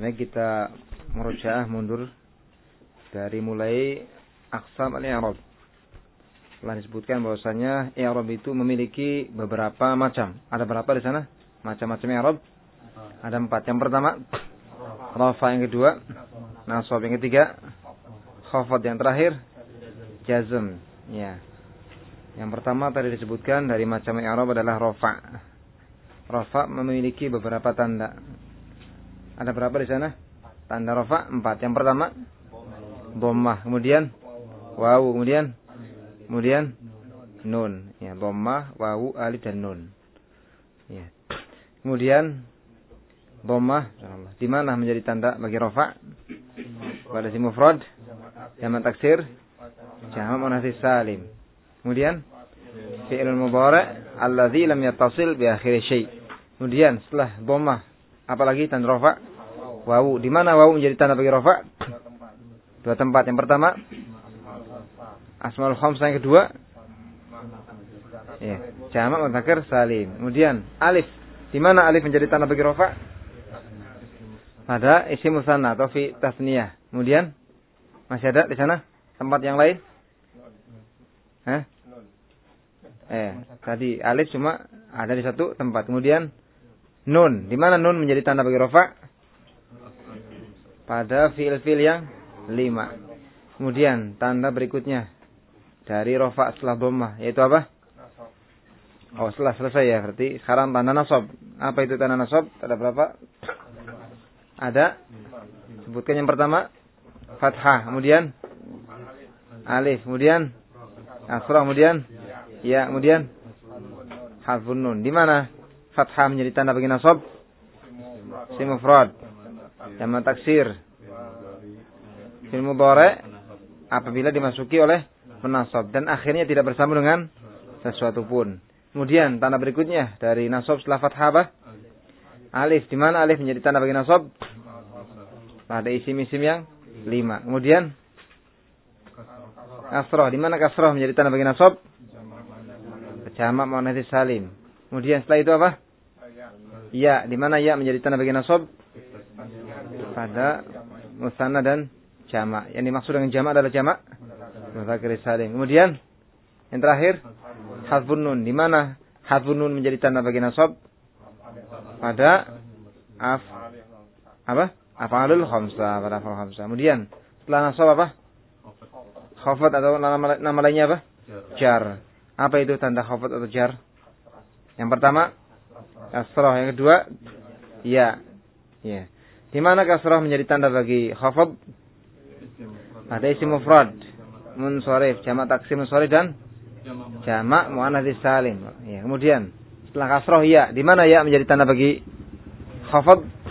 Baik kita merujaah mundur dari mulai aksam al-i'rab. Telah disebutkan bahwasanya i'rab itu memiliki beberapa macam. Ada berapa di sana? Macam-macam i'rab? Ada empat. Yang pertama, rafa yang kedua, nasab yang ketiga, khafad yang terakhir, jazm. Ya. Yang pertama tadi disebutkan dari macam i'rab adalah rafa. Rafa memiliki beberapa tanda. Ada berapa di sana? Tanda rafa empat. Yang pertama dhammah, kemudian wawu, kemudian kemudian nun. Ya, dhammah, wawu, alif dan nun. Ya. Kemudian dhammah, di mana menjadi tanda bagi rafa? Pada si mufrad, jamak taksir, jamak muannats salim. Kemudian fi'il mudhari' alladzi lam yattasil bi akhir syai'. Kemudian setelah dhammah apalagi tanda rafa? Wawu. Di mana wawu menjadi tanda bagi rafa? Dua tempat. Yang pertama Asmaul khamsah yang kedua ya, jamak mudzakkar salim. Kemudian alif. Di mana alif menjadi tanda bagi rafa? Pada isim musanna atau fi tasniyah. Kemudian masih ada di sana tempat yang lain? Hah? Eh, tadi alif cuma ada di satu tempat. Kemudian nun. Di mana nun menjadi tanda bagi rafa? Pada fiil-fiil yang lima. Kemudian tanda berikutnya dari rafa setelah dhammah yaitu apa? Oh, setelah selesai ya. Berarti sekarang tanda nasab. Apa itu tanda nasab? Ada berapa? Ada. Sebutkan yang pertama fathah, kemudian alif, kemudian asrah, kemudian ya, kemudian harfun nun. Di mana fathah menjadi tanda bagi nasab? Si mufrad. Jamak taksir. Fil mudhari apabila dimasuki oleh penasab dan akhirnya tidak bersama dengan sesuatu pun. Kemudian tanda berikutnya dari nasab setelah fathah? Alif. Di mana alif menjadi tanda bagi nasab? Pada isim-isim yang lima. Kemudian kasroh. Di mana kasroh menjadi tanda bagi nasab? Jamak muannats salim. Kemudian setelah itu apa? Ya. Di mana ya menjadi tanda bagi nasab? Pada musanna dan jamak. Yang dimaksud dengan jamak adalah jamak muzakkar salim. Kemudian yang terakhir harfun nun. Di mana harfun nun menjadi tanda bagi nasab? Pada af apa? Afalul khamsa pada afal khamsa. Kemudian setelah nasab apa? Khafat atau nama, nama lainnya apa? Jar. Apa itu tanda khafat atau jar? Yang pertama kasrah, yang kedua ya. Ya. Di mana kasrah menjadi tanda bagi khafat? Ada isim mufrad, munsharif, jamak taksim munsharif dan jamak muannats salim. Ya, kemudian setelah kasrah ya, di mana ya menjadi tanda bagi khafat?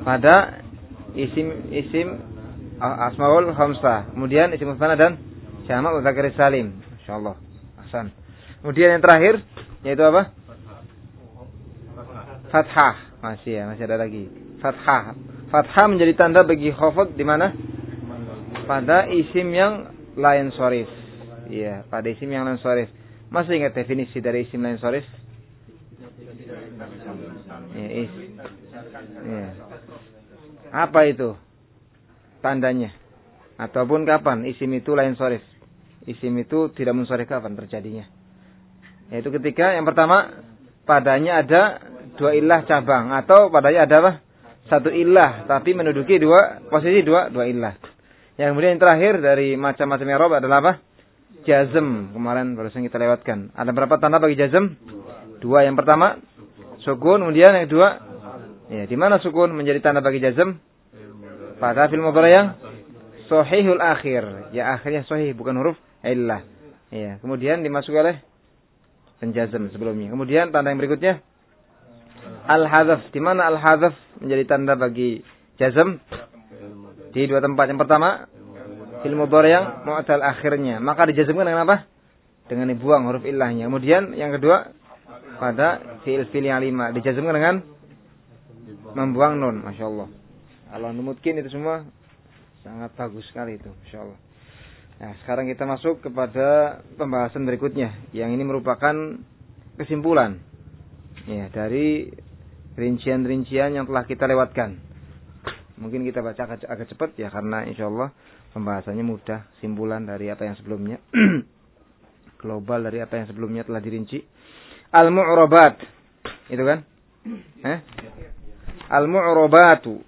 pada isim isim asmaul khamsah. Kemudian isim mufrad dan jamak mudzakkar salim. Insyaallah. Hasan. Kemudian yang terakhir yaitu apa? Fathah. Masih ya, masih ada lagi. Fathah. Fathah menjadi tanda bagi khafat di mana? Pada isim yang lain sorif. Iya, pada isim yang lain sorif. Masih ingat definisi dari isim lain sorif? Ya, is. Ya. Apa itu tandanya? Ataupun kapan isim itu lain sorif? Isim itu tidak mensorif kapan terjadinya? Yaitu ketika yang pertama padanya ada dua ilah cabang atau padanya ada apa? Satu ilah tapi menduduki dua posisi dua dua ilah. Yang kemudian yang terakhir dari macam-macam Eropa adalah apa? Jazm. Kemarin barusan kita lewatkan. Ada berapa tanda bagi jazm? Dua. Yang pertama sukun, kemudian yang kedua Ya, di mana sukun menjadi tanda bagi jazm? Pada fil mudhari yang sahihul akhir. Ya akhirnya sahih bukan huruf illah. Ya, kemudian dimasuki oleh penjazm sebelumnya. Kemudian tanda yang berikutnya al-hadzaf. Di mana al-hadzaf menjadi tanda bagi jazm? Di dua tempat. Yang pertama fil mudhari yang mu'tal akhirnya. Maka dijazmkan dengan apa? Dengan dibuang huruf illahnya. Kemudian yang kedua pada fiil-fiil yang lima dijazmkan dengan membuang nun, masya Allah. Kalau numutkin itu semua sangat bagus sekali itu, masya Allah. Nah, sekarang kita masuk kepada pembahasan berikutnya, yang ini merupakan kesimpulan ya dari rincian-rincian yang telah kita lewatkan. Mungkin kita baca agak, agak cepat ya karena insya Allah pembahasannya mudah, simpulan dari apa yang sebelumnya. Global dari apa yang sebelumnya telah dirinci. Al-mu'rabat. Itu kan? Eh? Al-mu'rabatu.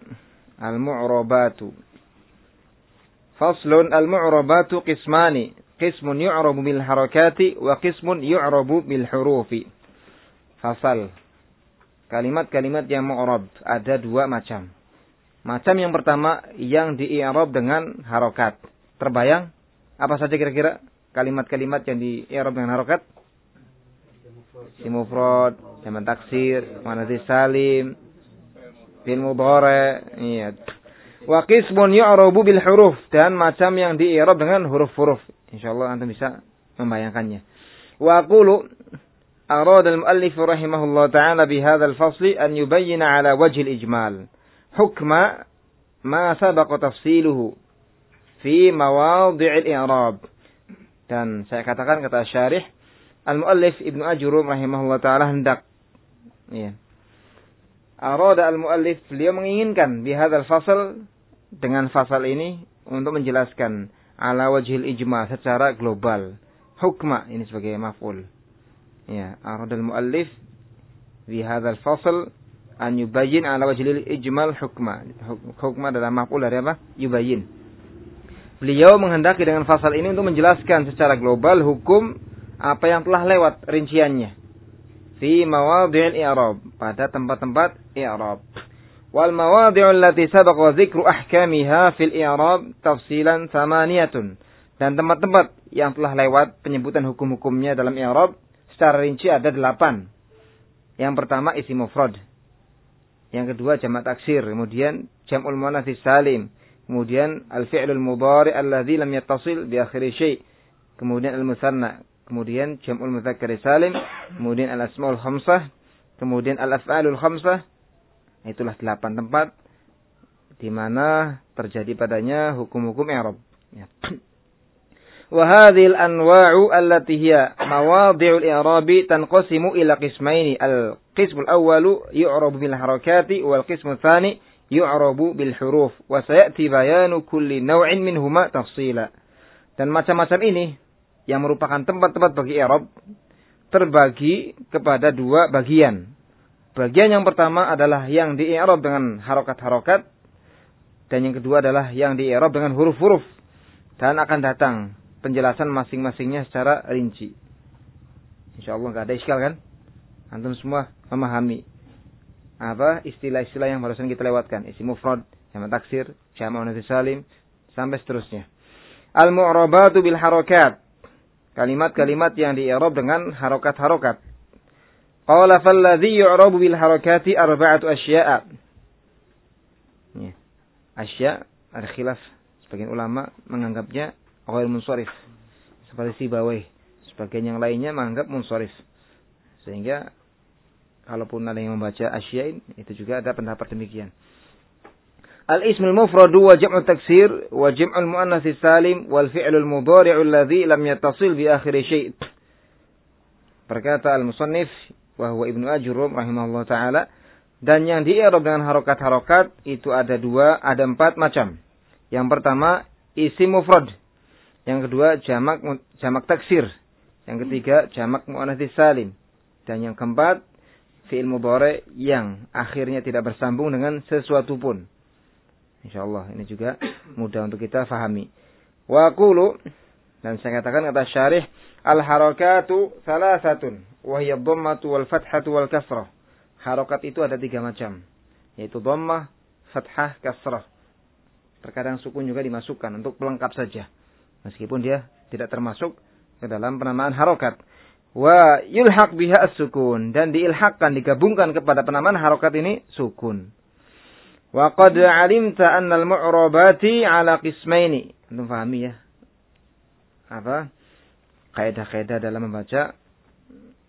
Al-mu'rabatu. Faslun al-mu'rabatu qismani. Qismun yu'rabu bil harakati wa qismun yu'rabu bil hurufi. Fasal. Kalimat-kalimat yang mu'rab ada dua macam. Macam yang pertama yang di-i'rab dengan harokat. Terbayang? Apa saja kira-kira kalimat-kalimat yang di-i'rab dengan harokat? Simufrod, zaman taksir, manati salim, fil mudhari, iya. Wa qismun yu'rabu bil huruf dan macam yang di-i'rab dengan huruf-huruf. Insyaallah antum bisa membayangkannya. Wa أراد المؤلف رحمه الله تعالى بهذا الفصل أن يبين على وجه الإجمال hukma ma sabaqa tafsiluhu fi mawadhi'il i'rab. Dan saya katakan kata syarih Al-Muallif Ibnu Ajrum rahimahullah taala hendak ya. Arada al-muallif beliau menginginkan di hadzal fasal dengan fasal ini untuk menjelaskan ala wajhil ijma secara global. Hukma ini sebagai maf'ul. Ya, arada al-muallif di hadzal fasal an yubayyin ala wajhil ijmal hukma. Hukma adalah maf'ul dari apa? Yubayyin. Beliau menghendaki dengan pasal ini untuk menjelaskan secara global hukum apa yang telah lewat rinciannya. Fi mawadhi'il i'rab, pada tempat-tempat i'rab. Wal mawadhi'u allati sabaqa dzikru ahkamiha fil i'rab tafsilan samaniyatun. Dan tempat-tempat yang telah lewat penyebutan hukum-hukumnya dalam i'rab secara rinci ada delapan. Yang pertama isi mufrad, yang kedua jamak taksir, kemudian jam'ul muannats salim, kemudian al-fi'lul mudhari alladzi lam yattasil bi akhiri syai', kemudian al-musanna, kemudian jam'ul mudzakkar salim, kemudian al-asmaul khamsah, kemudian al-af'alul khamsah. Itulah delapan tempat di mana terjadi padanya hukum-hukum i'rab. Ya wa hadhil anwa'u allati hiya mawadhi'ul i'rabi tanqasimu ila qismaini. Al qismul awwalu yu'rabu bil harakati wal qismul tsani yu'rabu bil huruf. Wa sayati bayanu kulli dan macam-macam ini yang merupakan tempat-tempat bagi i'rab terbagi kepada dua bagian. Bagian yang pertama adalah yang di i'rab dengan harokat-harokat. Dan yang kedua adalah yang di i'rab dengan huruf-huruf. Dan akan datang penjelasan masing-masingnya secara rinci. Insya Allah nggak ada iskal kan? Antum semua memahami apa istilah-istilah yang barusan kita lewatkan. Isi mufrad, jamak taksir, jamak nanti salim, sampai seterusnya. Al-mu'rabatu bil harakat. Kalimat-kalimat yang di dengan harokat-harokat. Qala falladhi yu'rabu bil harakati arba'atu asya'a. Ya. Asya, ada khilaf. Sebagian ulama menganggapnya Awal munsorif. Seperti si bawai. Sebagian yang lainnya menganggap munsorif. Sehingga kalaupun ada yang membaca asyain itu juga ada pendapat demikian. Al-ismul mufradu wa jam'u taksir wa jam'ul mu'annasi salim wal fi'lul mudhari'u alladhi lam yatasil bi akhir syait. Berkata al-musannif Wahuwa Ibnu ajurum rahimahullah taala dan yang di arab dengan harokat-harokat itu ada dua, ada empat macam. Yang pertama isim mufrad yang kedua jamak jamak taksir. Yang ketiga jamak muannats salim. Dan yang keempat fi'il mudhari yang akhirnya tidak bersambung dengan sesuatu pun. Insyaallah ini juga mudah untuk kita fahami. Wa aqulu dan saya katakan kata syarih al harakatu salasatun wa hiya dhammatu wal fathatu wal kasrah. Harokat itu ada tiga macam, yaitu dhammah, fathah, kasrah. Terkadang sukun juga dimasukkan untuk pelengkap saja meskipun dia tidak termasuk ke dalam penamaan harokat. Wa yulhaq biha as-sukun dan diilhakkan digabungkan kepada penamaan harokat ini sukun. Wa qad alimta anna al-mu'rabati ala qismaini. Antum pahami ya? Apa? Kaidah-kaidah dalam membaca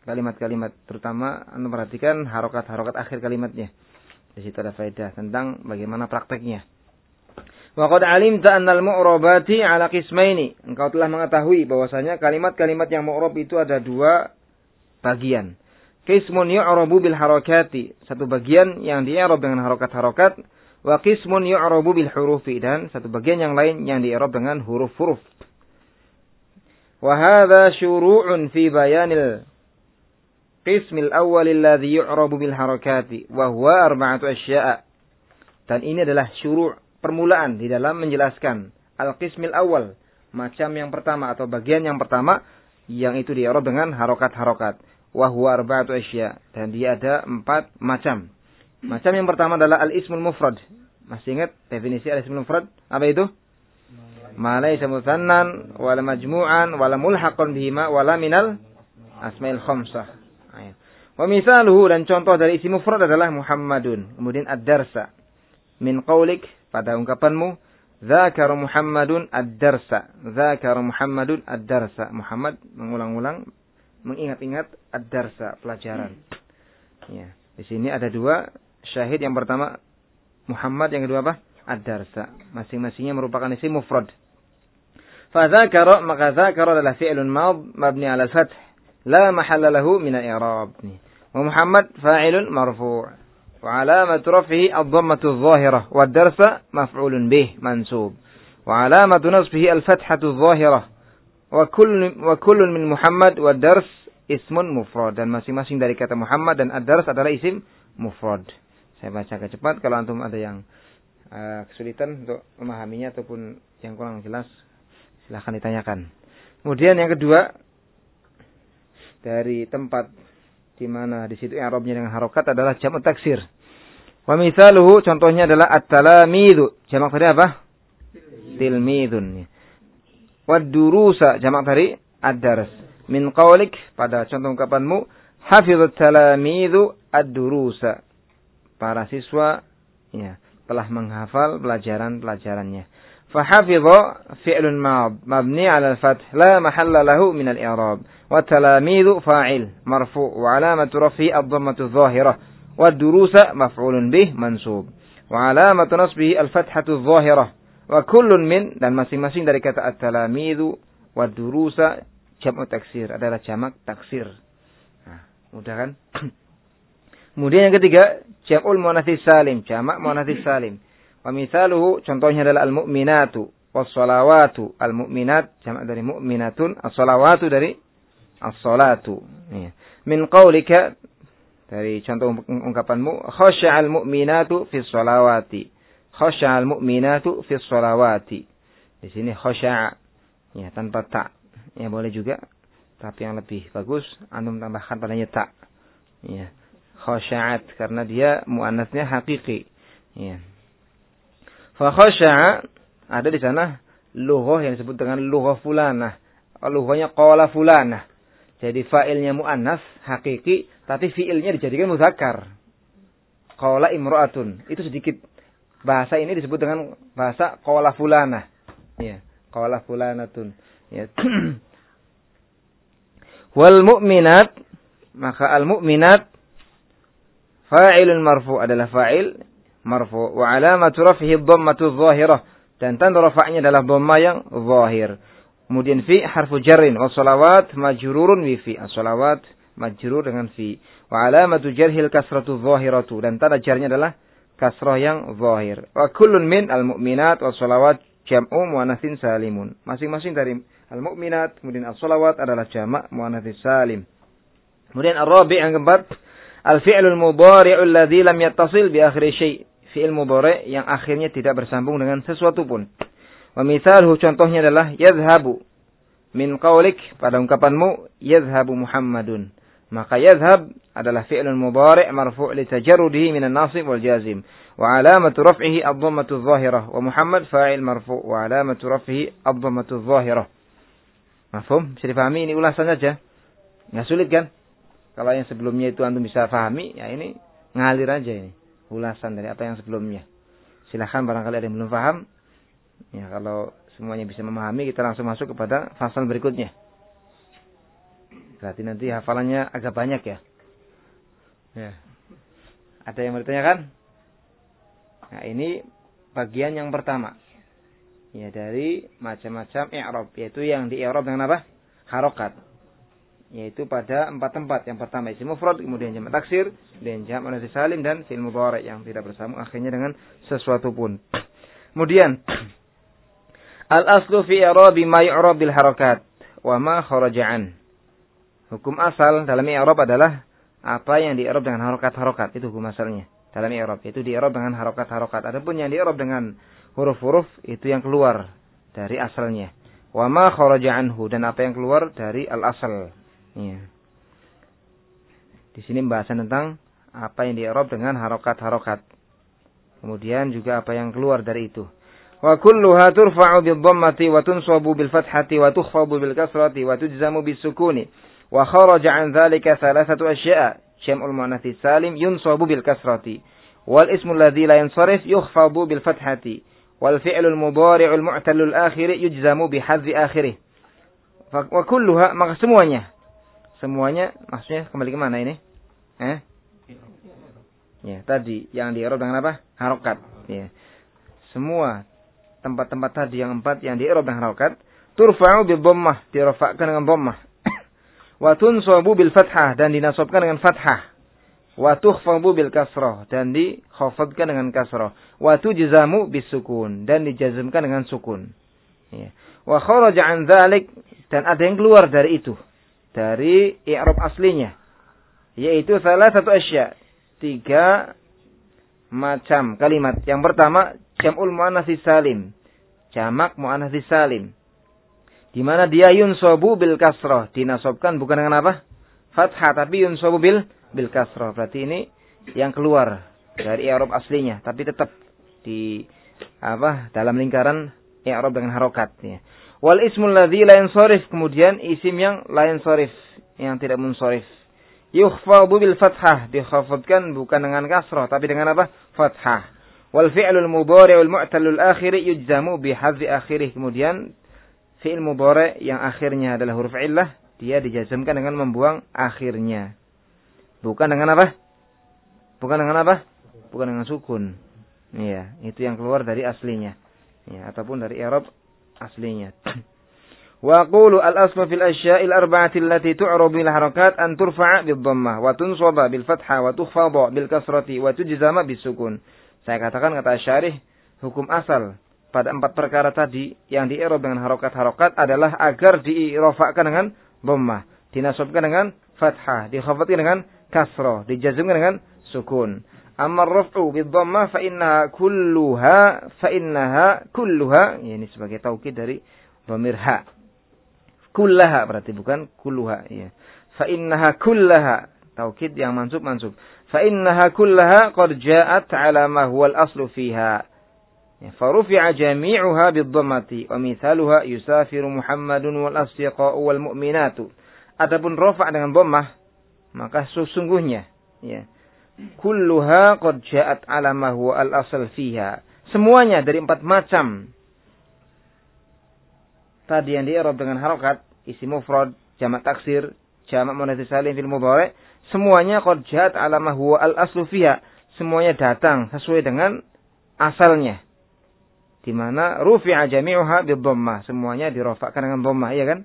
kalimat-kalimat terutama antum perhatikan harokat-harokat akhir kalimatnya. Di situ ada faedah tentang bagaimana prakteknya. Wa qad alimta annal mu'rabati ala qismaini. Engkau telah mengetahui bahwasanya kalimat-kalimat yang mu'rab itu ada dua bagian. Qismun yu'rabu bil harakati, satu bagian yang di'rab dengan harokat-harokat, Wa qismun yu'rabu bil hurufi dan satu bagian yang lain yang di-i'rab dengan huruf-huruf. Wa hadha syuru'un fi bayanil qismil awwal alladhi yu'rabu bil harakati wa huwa arba'atu asya'a. Dan ini adalah syuru' permulaan di dalam menjelaskan al-qismil awal macam yang pertama atau bagian yang pertama yang itu di-i'rab dengan harokat-harokat. Wa huwa arba'atu asya' dan dia ada empat macam. Macam yang pertama adalah al-ismul mufrad. Masih ingat definisi al-ismul mufrad? Apa itu? Ma laysa muthannan wala majmu'an wala mulhaqan bihima wala minal asmail khamsah. Wa misaluhu dan contoh dari isim mufrad adalah Muhammadun. Kemudian ad-darsa. Min qawlik pada ungkapanmu Zakar Muhammadun ad-darsa. Zakar Muhammadun ad-darsa. Muhammad mengulang-ulang mengingat-ingat ad-darsa, pelajaran. Ya. Di sini ada dua syahid yang pertama Muhammad yang kedua apa? Ad-darsa. Masing-masingnya merupakan isim mufrad. Fadzakara maka zakara adalah fi'lun mabni 'ala al-fath la mahalla lahu min al-i'rab. Wa Muhammad fa'ilun marfu'. Ad-darsa maf'ulun bih mansub. Wa 'alamatu nasbihi al-fathatu adh-dhahirah. Wa kull wa kullun min Muhammad wa ad-dars ismun mufrad dan masing-masing dari kata Muhammad dan ad-dars adalah isim mufrad. Saya baca ke cepat kalau antum ada yang uh, kesulitan untuk memahaminya ataupun yang kurang jelas silahkan ditanyakan. Kemudian yang kedua dari tempat di mana di situ i'rabnya dengan harokat adalah jamak taksir. Wa mithaluhu contohnya adalah at-talamidu. Jamak tadi apa? Tilmidun. Wa durusa jamak tadi ad-dars. Min qawlik pada contoh ungkapanmu hafizut talamidu ad-durusa para siswa ya, telah menghafal pelajaran-pelajarannya. Fahafidha fi'lun mad mabni 'ala al-fath la mahalla lahu min al-i'rab wa talamidhu fa'il marfu' wa 'alamatu ad-durusa maf'ulun bih mansub wa 'alamatu nasbihi al-fathatu adh-dhahirah wa min dan masing-masing dari kata at-talamidhu wa taksir adalah jamak taksir. Nah, mudah kan? Kemudian yang ketiga, jam'ul muannatsis salim, jamak muannatsis salim. Mithaluhu contohnya adalah al-mu'minatu was-salawatu. Al-mu'minat jamak dari mu'minatun, as-salawatu dari. Ya. Min qaulika dari contoh ungkapanmu khasya'al mu'minatu fi salawati. Khasya'al mu'minatu fi salawati. Di sini khasya'a ya tanpa tak. Ya boleh juga tapi yang lebih bagus antum tambahkan padanya tak. Ya khasya'at karena dia muannasnya hakiki. Ya. Fa khasya'a ada di sana lughah yang disebut dengan lughah fulanah. Lughahnya qala fulanah. Jadi fa'ilnya muannas hakiki tapi fi'ilnya dijadikan muzakkar. Qala imra'atun. Itu sedikit bahasa ini disebut dengan bahasa qala fulanah. Ya, qala fulanatun. Ya. Wal mu'minat maka al mu'minat Fa'ilun marfu adalah fa'il marfu wa alamatu raf'ihi dhammatu dhahirah dan tanda rafa'nya adalah dhamma yang zahir. Kemudian fi harfu jarrin wa salawat majrurun bi fi. As-salawat majrur dengan fi. Wa alamatu jarhil kasratu dhahiratu dan tanda jarnya adalah kasrah yang zahir. Wa kullun min al-mu'minat wa salawat jam'u muannatsin salimun. Masing-masing dari al-mu'minat kemudian as-salawat adalah jamak muannatsin salim. Kemudian ar-rabi' yang keempat Al-fi'lul mudhari'ul ladzi lam yattasil bi akhir syai'. Fi'il mudhari' yang akhirnya tidak bersambung dengan sesuatu pun. Wa contohnya adalah yadhhabu. Min qawlik pada ungkapanmu yadhhabu Muhammadun. Maka yadhhab adalah fi'lun mudhari' marfu' li tajarrudihi min an-nasib wal jazim. Wa alamatu raf'ihi ad-dhammatu adh-dhahirah. Wa Muhammad fa'il marfu' wa alamatu raf'ihi ad-dhammatu adh-dhahirah. Mafhum? Bisa dipahami ini ulasan saja. Enggak sulit kan? Kalau yang sebelumnya itu antum bisa pahami, ya ini ngalir aja ini. Ulasan dari apa yang sebelumnya. Silahkan barangkali ada yang belum paham. Ya kalau semuanya bisa memahami, kita langsung masuk kepada fasal berikutnya. Berarti nanti hafalannya agak banyak ya. Ya. Ada yang bertanyakan? Nah ini bagian yang pertama. Ya dari macam-macam i'rab yaitu yang di i'rab dengan apa? Harokat yaitu pada empat tempat. Yang pertama isim mufrad, kemudian jamak taksir, kemudian jamak muannats salim dan fi'il mudhari yang tidak bersambung akhirnya dengan sesuatu pun. Kemudian al aslu fi i'rabi ma yu'rab bil harakat wa ma kharaja Hukum asal dalam i'rab adalah apa yang di dengan harokat-harokat. Itu hukum asalnya dalam i'rab. Itu di dengan harokat-harokat. Adapun yang di dengan huruf-huruf itu yang keluar dari asalnya. Wa ma kharaja anhu dan apa yang keluar dari al asal ya. di sini pembahasan tentang apa yang di dengan harokat-harokat. Kemudian juga apa yang keluar dari itu wa kulluha turfa'u bil dhammati wa tunsabu bil fathati wa tukhfadu bil kasrati wa tujzamu bis sukuni wa kharaja an dhalika thalathatu asya'a syam'ul muannats salim yunsabu bil kasrati wal ismu alladhi la yansarif yukhfadu bil fathati wal fi'lul mudhari'ul mu'tallul akhir yujzamu bi hadzi akhirih wa kulluha maka semuanya semuanya maksudnya kembali ke mana ini? Eh? Ya tadi yang di dengan apa? Harokat. Ya. Semua tempat-tempat tadi yang empat yang di dengan harokat turfa'u bi dhammah dirafa'kan dengan dhammah Wa tunsabu bil fathah dan dinasobkan dengan fathah. Wa tukhfabu bil kasrah dan dikhafadkan dengan kasrah. Wa tujzamu bis sukun dan dijazmkan dengan sukun. Ya. Wa kharaja an dzalik dan ada yang keluar dari itu. Dari i'rab aslinya. Yaitu salah satu asya. Tiga macam kalimat. Yang pertama, jam'ul mu'anatsi salim. Jamak mu'anatsi salim. Di mana dia yunsobu bil kasroh. Dinasobkan bukan dengan apa? Fathah. Tapi yunsobu bil, bil kasroh. Berarti ini yang keluar dari i'rab aslinya. Tapi tetap di apa dalam lingkaran i'rab dengan harokat. Ya. Wal ismul ladzi la yansorif. Kemudian isim yang la yansorif. Yang tidak munsorif. Yukhfadu bil fathah. Dikhafadkan bukan dengan kasroh. Tapi dengan apa? Fathah. Wal fi'lul mudhari'ul mu'talul akhiri yujzamu bihadzi akhirih. Kemudian fi'il mudhari yang akhirnya adalah huruf illah, dia dijazmkan dengan membuang akhirnya. Bukan dengan apa? Bukan dengan apa? Bukan dengan sukun. Iya, itu yang keluar dari aslinya. Ya, ataupun dari i'rab aslinya. Wa qulu al-aslu fil asya'il arba'ati allati tu'rabu bil harakat an turfa'a bil dhammah wa tunsaba bil fathah wa tukhfada bil kasrati wa tujzama bis sukun. Saya katakan kata syarih hukum asal pada empat perkara tadi yang di dengan harokat-harokat adalah agar diirofakkan dengan dhammah, dinasobkan dengan fathah, dikhafadkan dengan kasroh, dijazmkan dengan sukun. Amma raf'u bid dhammah fa innaha kulluha fa innaha kulluha ini sebagai taukid dari dhamir ha. Kullaha berarti bukan kulluha ya. Fa innaha kullaha taukid yang mansub mansub. Fa innaha kullaha qad ja'at ala ma huwa al-aslu fiha farufi'a jami'uha bidhammati wa mithaluha yusafiru Muhammadun wal asdiqa'u wal mu'minatu. Adapun rafa' dengan dhammah maka sesungguhnya ya kulluha qad ja'at ala ma huwa al asal fiha. Semuanya dari empat macam tadi yang di'rab dengan harokat isim mufrad, jamak taksir, jamak salim fil mudhari, semuanya qad ja'at ala ma huwa al aslu fiha. Semuanya datang sesuai dengan asalnya. Di mana rufi'a jami'uha bidhammah. Semuanya dirofakkan dengan dhammah iya kan?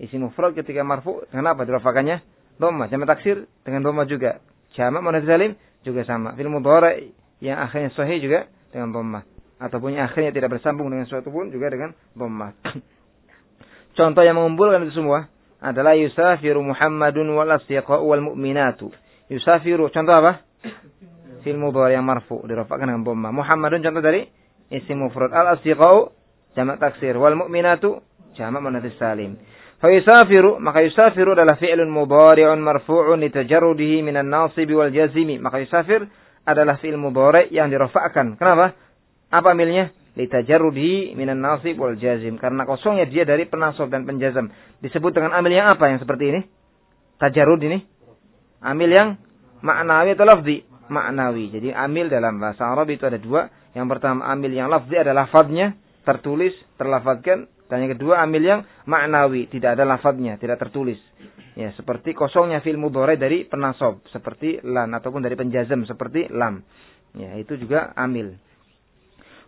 Isim mufrad ketika marfu kenapa dirofakannya? Dhammah. Jamak taksir dengan dhammah juga. Jamak muannats salim juga sama. Fil mudhari yang akhirnya sahih juga dengan dhammah. Ataupun yang akhirnya tidak bersambung dengan suatu pun juga dengan dhammah. Contoh yang mengumpulkan itu semua adalah yusafiru Muhammadun wal asdiqa'u wal mu'minatu. Yusafiru contoh apa? Fil mudhari yang marfu dirofakkan dengan dhammah Muhammadun contoh dari? Isim mufrad. Al asdiqau jamak taksir. Wal mu'minatu jamak muannats salim. Fa yusafiru maka yusafiru adalah fi'lun mudhari'un marfu'un litajarrudihi minan nasib wal jazimi. Maka yusafir adalah fi'il mudhari' yang dirafa'kan kenapa? Apa amilnya litajarrudihi minan nasib wal jazim karena kosongnya dia dari penasab dan penjazam disebut dengan amil yang apa yang seperti ini tajarrud ini amil yang maknawi atau lafzi maknawi jadi amil dalam bahasa Arab itu ada dua yang pertama amil yang lafzi adalah lafadznya tertulis, terlafadzkan. Dan yang kedua amil yang maknawi, tidak ada lafadznya, tidak tertulis. Ya, seperti kosongnya fil mudhari dari penasob, seperti lan ataupun dari penjazam seperti lam. Ya, itu juga amil.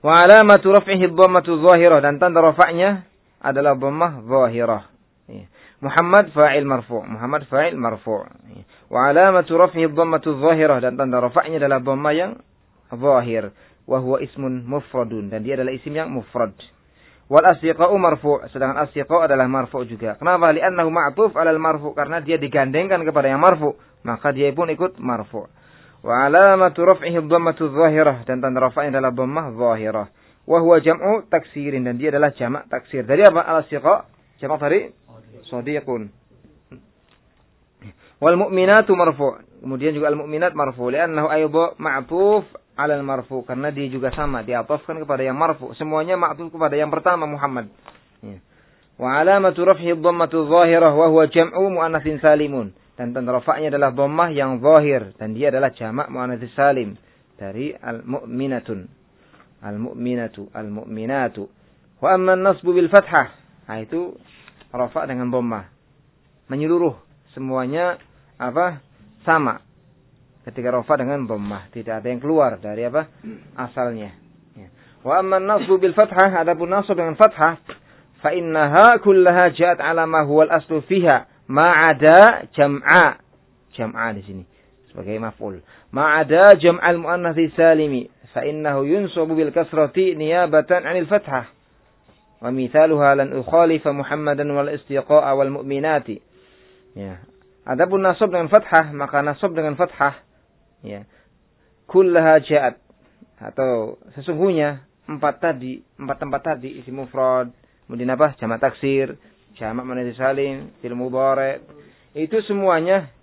Wa alamatu raf'ihi dhammatu zahirah dan tanda rafa'nya adalah dhammah zahirah. Ya. Muhammad fa'il marfu'. Muhammad fa'il marfu'. Ya. Wa alamatu raf'i dhammatu dhahirah dan tanda rafa'nya adalah dhamma yang zahir. Wa huwa ismun mufradun dan dia adalah isim yang mufrad. Wal asyiqa'u marfu' sedangkan asyiqa' adalah marfu' juga. Kenapa? Li'annahu ma'tuf 'alal marfu' karena dia digandengkan kepada yang marfu', maka dia pun ikut marfu'. Wa alamatu raf'ihi dhammatu dhahirah dan tanda rafa'nya adalah dhammah dhahirah. Wa huwa jam'u taksirin dan dia adalah jamak taksir. Dari apa? Al-siqa jamak dari sadiqun. Wal mu'minatu marfu. Kemudian juga al-mu'minat marfu li'annahu ayyadha ma'tuf 'ala al-marfu karena dia juga sama diatofkan kepada yang marfu. Semuanya ma'tuf kepada yang pertama Muhammad. Ya. Wa alamatu raf'i dhammatu dhahirah wa huwa jam'u muannatsin salimun. Dan tanda rafa'nya adalah dhammah yang zahir. Dan dia adalah jamak muannats salim. Dari al-mu'minatun. Al-mu'minatu al-mu'minatu. Wa amma nasbu bil fathah. Nah itu rafa dengan dhammah. Menyeluruh semuanya apa sama. Ketika rafa dengan dhammah. Tidak ada yang keluar dari apa asalnya. Ya. wa amma nasbu bil fathah. Adapun nasb dengan fathah fa innaha kullaha ja'at ala ma huwa al-aslu fiha ma'ada jam'a. Jam'a di sini sebagai maf'ul. Ma'ada jam'al muannats salimi fa innahu yunsabu bil kasrati niyabatan 'anil fathah. Wa mithaluha lan ukhalifa Muhammadan wal istiqa'a wal mu'minati. Ya. Adapun nasab dengan fathah, maka nasab dengan fathah ya. Kullaha ja'at atau sesungguhnya empat tadi, empat tempat tadi isi mufrad, kemudian apa? jamak taksir, jamak manadhi salim fil mudhari itu semuanya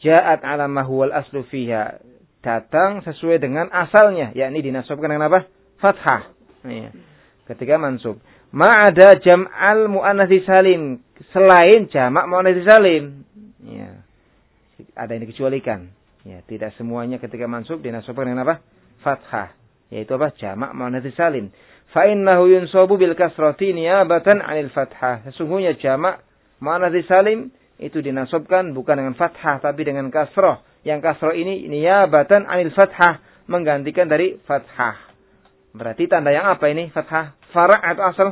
ja'at ala ma huwal aslu fiha datang sesuai dengan asalnya, yakni dinasabkan dengan apa? Fathah. Ya. Ketika mansub. Ma'ada jam'al mu'annatsi salim. Selain jamak mu'annatsi salim. Ya. Ada yang dikecualikan. Ya, tidak semuanya ketika mansub dinasabkan dengan apa? Fathah. Yaitu apa? Jamak mu'annatsi salim. Fa innahu yunsabu bil kasrati niyabatan 'anil fathah. Sesungguhnya jamak mu'annatsi salim itu dinasabkan bukan dengan fathah tapi dengan kasrah yang kasroh ini niyabatan anil fathah. Menggantikan dari fathah. Berarti tanda yang apa ini? Fathah. Fara' atau asal?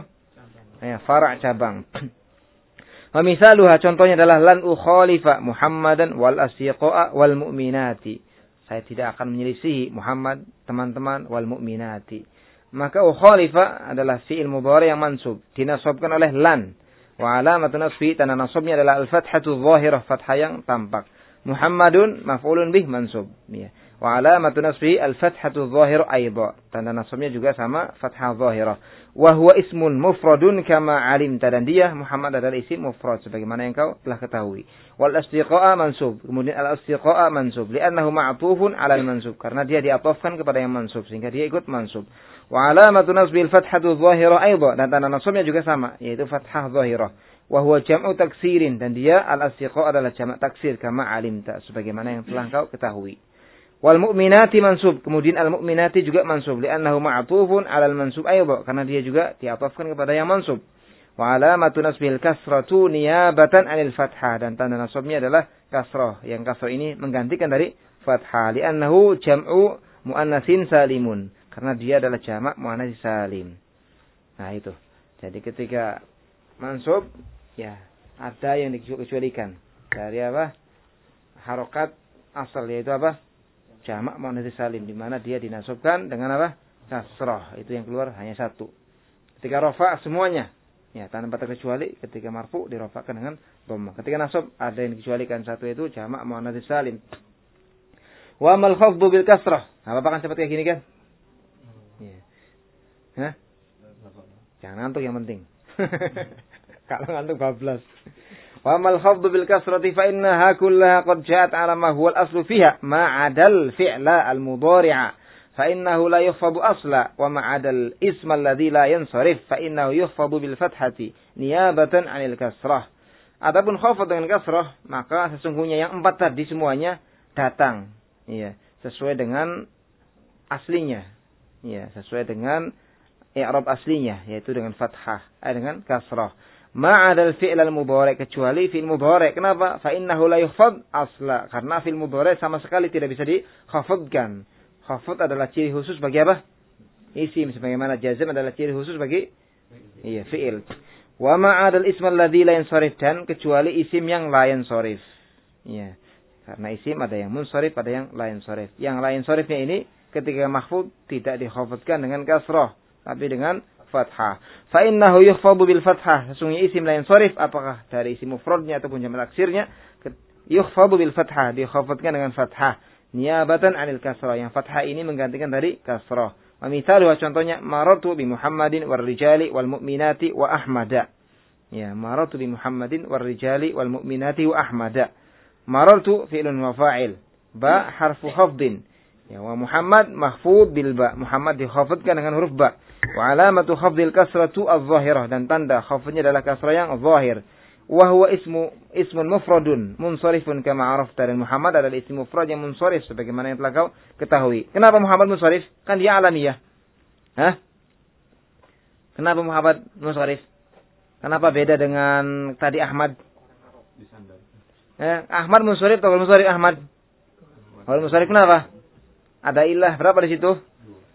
Ya, fara' cabang. Wa misaluha contohnya adalah lan ukhalifa Muhammadan wal asyiqa'a wal mu'minati. Saya tidak akan menyelisihi Muhammad, teman-teman, wal mu'minati. Maka ukhalifa adalah fi'il mudhari yang mansub. Dinasabkan oleh lan. Wa alamatun nasbi, tanda nasabnya adalah al-fathatu zahirah, fathah yang tampak. Muhammadun maf'ulun bih mansub. Ya. Wa alamatu nasbihi al-fathatu dhahir aidha. Tanda nasabnya juga sama fathah dhahirah. Wa huwa ismun mufradun kama alimta dan dia Muhammad adalah isim mufrad sebagaimana yang kau telah ketahui. Wal istiqa'a mansub. Kemudian al istiqa'a mansub li'annahu ma'tufun 'ala al-mansub karena dia diatofkan kepada yang mansub sehingga dia ikut mansub. Wa alamatu nasbil fathatu dhahirah aidha dan tanda nasabnya juga sama yaitu fathah dhahirah wa jam'u taksirin. Dan dia al-astiqa adalah jamak taksir kama alimta. Sebagaimana yang telah kau ketahui. Wal mu'minati mansub, kemudian al mu'minati juga mansub. Li'annahu ma'tufun 'alal mansub aidha karena dia juga diatofkan kepada yang mansub. Wa alamatu nasbil kasratu niyabatan 'anil fathah. Dan tanda nasabnya adalah kasrah. Yang kasrah ini menggantikan dari fathah. Li'annahu jam'u muannatsin salimun karena dia adalah jamak muannats salim. Nah itu. Jadi ketika mansub ya ada yang dikecualikan. Dari apa? Harokat asal yaitu apa? Jamak muannats salim di mana dia dinasabkan dengan apa? Kasrah itu yang keluar hanya satu. Ketika rofa semuanya ya tanpa terkecuali ketika marfu dirofakkan dengan dhamma ketika nasab ada yang dikecualikan satu itu jamak muannats salim. Wa mal khafdu bil kasrah. Apa apa kan seperti kayak gini kan Hah? jangan ngantuk yang penting Kalau ngantuk bablas. Wa mal khafdu bil kasrati fa innaha kullaha qad ja'at ala ma huwa al-aslu fiha ma 'adal fi'la al-mudhari'a fa innahu la yukhfadu asla wa ma 'adal isma alladhi la yansarif fa innahu yukhfadu bil fathati niyabatan 'anil kasrah. Adapun khafad dengan kasrah maka sesungguhnya yang empat tadi semuanya datang ya sesuai dengan aslinya ya sesuai dengan i'rab aslinya yaitu dengan fathah eh, dengan kasrah ma'adal fi'l al-mudhari kecuali fi'il mudhari. Kenapa? Fa innahu la yukhfad asla. Karena fi'il mudhari sama sekali tidak bisa dikhafadkan. Khafad adalah ciri khusus bagi apa? Isim sebagaimana jazm adalah ciri khusus bagi iya fi'il. Wa ma'adal ismal ladzi la yansarif dan kecuali isim yang la yansarif. Ya. Karena isim ada yang munsharif, ada yang la yansarif. Yang la yansarifnya ini ketika mahfud tidak dikhafadkan dengan kasrah, tapi dengan fathah. Fa innahu yukhfadu bil fathah. Sesungguhnya isim la yansarif apakah dari isim mufradnya ataupun jamak taksirnya yukhfadu bil fathah, dikhafadkan dengan fathah. Niabatan anil kasrah. Yang fathah ini menggantikan dari kasrah. Wa mithaluha contohnya maratu bi Muhammadin war rijali wal mu'minati wa ahmada. Ya, maratu bi Muhammadin war rijali wal mu'minati wa ahmada. Marartu fi'lun wa fa'il. Ba harfu khafdin. Ya, wa Muhammad mahfud bil ba. Muhammad dikhafadkan dengan huruf ba. Wa alamatu khafdil kasratu az-zahirah dan tanda khafdnya adalah kasrah yang zahir wa huwa ismu ismun mufradun munsharifun kama arafta dan Muhammad adalah isim mufrad yang munsharif sebagaimana yang telah kau ketahui. Kenapa Muhammad munsharif? Kan dia alamiah. Hah? Kenapa Muhammad munsharif? Kenapa beda dengan tadi Ahmad? Eh, Ahmad munsharif atau munsharif Ahmad? Kalau munsharif kenapa? Ada ilah berapa di situ?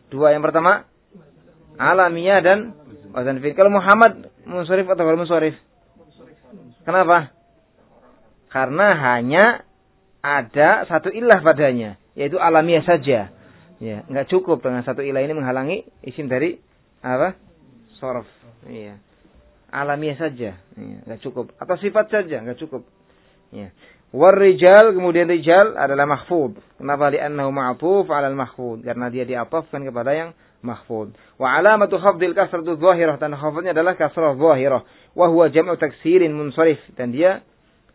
Dua. Yang pertama alamiah dan wazan fi'il. Kalau Muhammad munsharif atau munsharif? Kenapa? Karena hanya ada satu ilah padanya, yaitu alamiah saja. Ya, nggak cukup dengan satu ilah ini menghalangi isim dari apa? Sorof. Iya. Alamiah saja, iya, nggak cukup. Atau sifat saja, nggak cukup. Ya. War rijal kemudian rijal adalah mahfud. Kenapa li'annahu ma'tuf 'ala al-mahfud? Karena dia diatafkan kepada yang mahfud. Wa alamatu khafdil kasratu zahirah dan khafdnya adalah kasrah zahirah wa huwa jam'u taksirin munsharif dan dia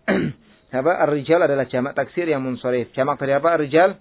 apa ar-rijal adalah jamak taksir yang munsharif. Jamak dari apa ar-rijal?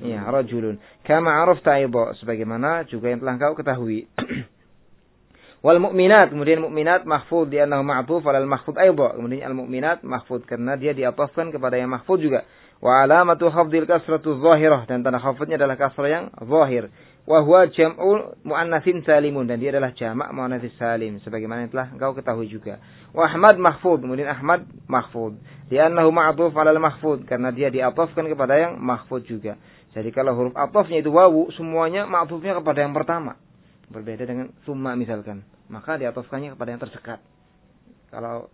Ya, rajulun. Kama arafta aidha sebagaimana juga yang telah kau ketahui. Wal mu'minat, kemudian mukminat mahfud di annahu ma'tuf al mahfud aidha. Kemudian al mu'minat mahfud karena dia diatafkan kepada yang mahfud juga. Wa alamatu khafdil kasratu zahirah dan tanda khafdnya adalah kasrah yang zahir wa huwa jam'u muannatsin salimun dan dia adalah jamak muannats salim sebagaimana yang telah engkau ketahui juga. Wa Ahmad mahfud, kemudian Ahmad mahfud. Li'annahu ma'tuf 'ala mahfud karena dia diatofkan kepada yang mahfud juga. Jadi kalau huruf atofnya itu wawu, semuanya ma'tufnya kepada yang pertama. Berbeda dengan summa misalkan, maka diatofkannya kepada yang tersekat. Kalau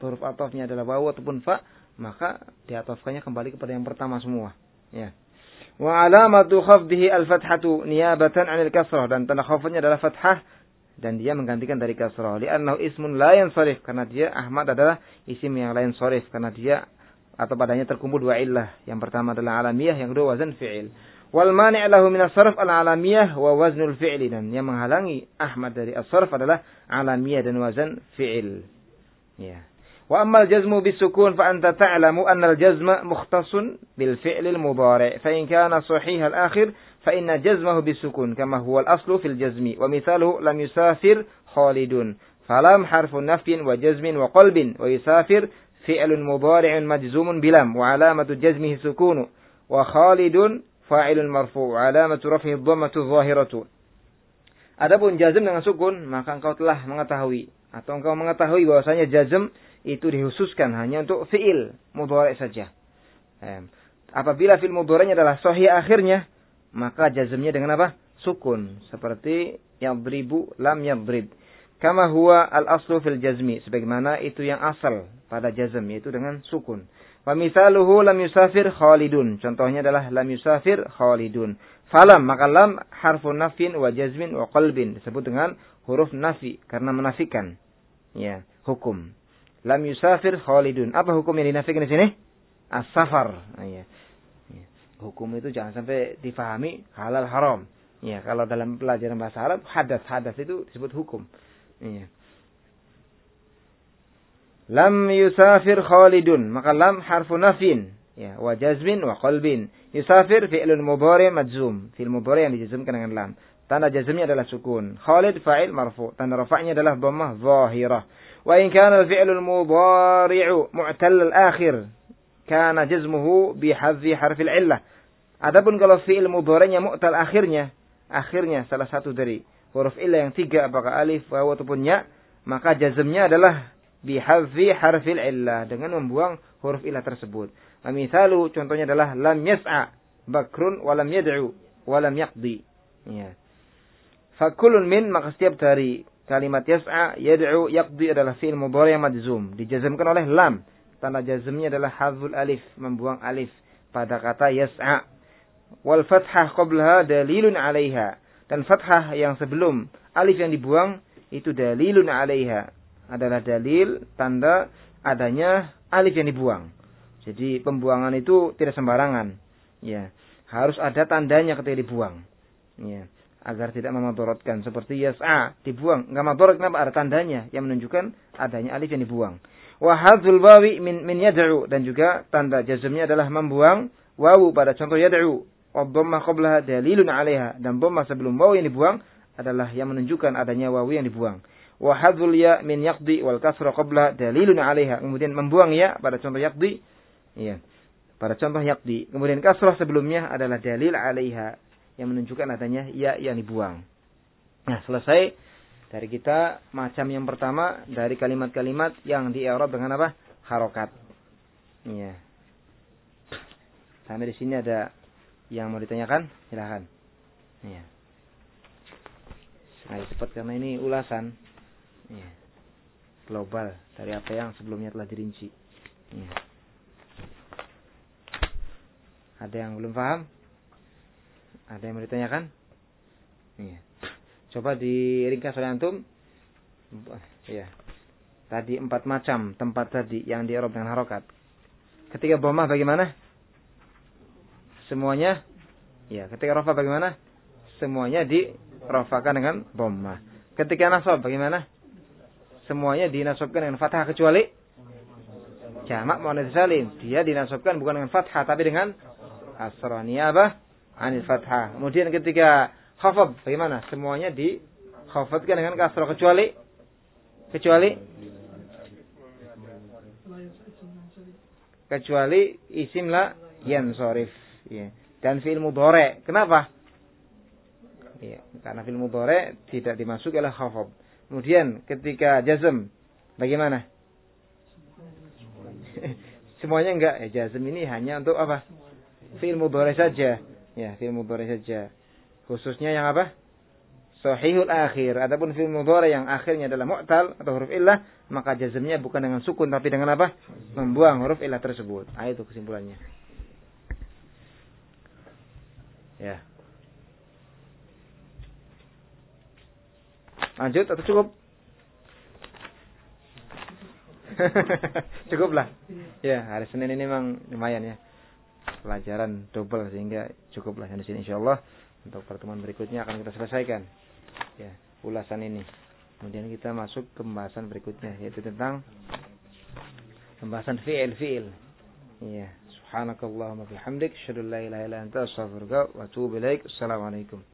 huruf atofnya adalah wawu ataupun fa, maka diatofkannya kembali kepada yang pertama semua. Ya. Wa alamatu khafdihi al-fathatu niyabatan 'anil kasrah dan tanda khafdnya adalah fathah dan dia menggantikan dari kasrah. Li'annahu ismun la yansarif karena dia Ahmad adalah isim yang lain sorif karena dia atau padanya terkumpul dua illah. Yang pertama adalah alamiyah, yang kedua wazan fi'il. Wal mani' lahu min as-sarf al-alamiyah wa waznul fi'li dan yang menghalangi Ahmad dari as-sarf adalah alamiyah dan wazan fi'il. Ya. وأما الجزم بالسكون فأنت تعلم أن الجزم مختص بالفعل المضارع. فإن كان صحيح الآخر فإن جزمه بالسكون كما هو الأصل في الجزم ومثاله لم يسافر خالد. فلم حرف نفي وجزم وقلب ويسافر فعل مضارع مجزوم بلم وعلامة جزمه سكون وخالد فاعل مرفوع وعلامة رفعه الضمة الظاهرة. Adapun jazm dengan sukun, maka engkau telah mengetahui. Atau engkau mengetahui bahwasanya jazm itu dikhususkan hanya untuk fiil mudhari saja. Apabila fiil mudhari'nya adalah sahih akhirnya, maka jazmnya dengan apa? Sukun. Seperti yang beribu lam yadrib. Kama huwa al-aslu fil jazmi. Sebagaimana itu yang asal pada jazm, yaitu dengan sukun. Wa misaluhu lam yusafir khalidun. Contohnya adalah lam yusafir khalidun. Falam, maka lam harfun nafin wa jazmin wa qalbin. Disebut dengan huruf nafi, karena menafikan. Ya, hukum. Lam yusafir khalidun. Apa hukum yang dinafikan di sini? As-safar. Ya. Hukum itu jangan sampai difahami halal haram. Ya, kalau dalam pelajaran bahasa Arab hadas hadas itu disebut hukum. Ya. Lam yusafir khalidun. Maka lam harfu nafin. Ya, wa jazmin wa qalbin. Yusafir fi'lun mudhari majzum. Fi'il mudhari yang dijazmkan dengan lam. Tanda jazmnya adalah sukun. Khalid fa'il marfu. Tanda rafa'nya adalah dhammah zahirah. وإن كان الفعل المضارع معتل الآخر كان جزمه بحذف حرف العلة Adapun kalau fi'il mudhari'nya mu'tal akhirnya, akhirnya salah satu dari huruf illah yang tiga apakah alif, waw ataupun ya, maka jazmnya adalah bihadfi harfil illah dengan membuang huruf illah tersebut. Misalu contohnya adalah lam yas'a bakrun wa lam yad'u wa lam yaqdi. Ya. Fakulun min maka setiap dari kalimat yas'a, yad'u, yaqdi adalah fi'il mudhari yang majzum. Dijazmkan oleh lam. Tanda jazmnya adalah hadzul alif, membuang alif pada kata yas'a. Wal fathah qablaha dalilun 'alaiha. Dan fathah yang sebelum alif yang dibuang itu dalilun 'alaiha. Adalah dalil tanda adanya alif yang dibuang. Jadi pembuangan itu tidak sembarangan. Ya, harus ada tandanya ketika dibuang. Ya, agar tidak memadorotkan. Seperti yas'a dibuang. Nggak madorot kenapa? Ada tandanya yang menunjukkan adanya alif yang dibuang. Wa hadzul wawi min min yad'u. Dan juga tanda jazmnya adalah membuang wawu pada contoh yad'u. Wa dhamma qablaha dalilun 'alaiha dan dhamma sebelum wawu yang dibuang adalah yang menunjukkan adanya wawu yang dibuang. Wa hadzul ya min yaqdi wal kasra qabla dalilun 'alaiha kemudian membuang ya pada contoh yaqdi. Ya pada contoh yaqdi. Kemudian kasrah sebelumnya adalah dalil 'alaiha yang menunjukkan adanya ya yang dibuang nah selesai dari kita macam yang pertama dari kalimat-kalimat yang di Arab dengan apa? Harokat. Iya. Sampai di sini ada yang mau ditanyakan? Silahkan. Iya. Ayo cepat karena ini ulasan. Iya. Global dari apa yang sebelumnya telah dirinci. Iya. Ada yang belum paham? Ada yang mau ditanyakan? Iya. Coba diringkas oleh antum. Ya. Tadi empat macam tempat tadi yang di Eropa dengan harokat. Ketika bomah bagaimana? Semuanya ya, ketika rofa bagaimana? Semuanya dirofakan dengan bomah. Ketika nasab bagaimana? Semuanya dinasobkan dengan fathah kecuali jamak muannats salim. Dia dinasobkan bukan dengan fathah tapi dengan asrania apa? Anil fathah. Kemudian ketika khafad bagaimana? Semuanya di khafadkan dengan kasrah kecuali kecuali kecuali isim la sorif ya. dan fi'il mudhari. Kenapa? Ya, karena fi'il mudhari tidak dimasuk oleh khafad. Kemudian ketika jazm bagaimana? Semuanya enggak. Ya jazm ini hanya untuk apa? Fi'il mudhari saja ya fi'il mudhari saja Khususnya yang apa? Sahihul akhir. Adapun fi'il mudhari yang akhirnya adalah mu'tal atau huruf illah, maka jazmnya bukan dengan sukun tapi dengan apa? Membuang huruf illah tersebut. Ah itu kesimpulannya. Ya. Lanjut atau cukup? cukup lah. Ya, hari Senin ini memang lumayan ya. Pelajaran double sehingga cukup lah di sini insyaallah. Untuk pertemuan berikutnya akan kita selesaikan. Ya ulasan ini. Kemudian kita masuk ke pembahasan berikutnya yaitu tentang pembahasan fi'il fi'il. Ya subhanakallahumma bihamdik la ilaha illa anta astaghfiruka wa atubu ilaik. Assalamualaikum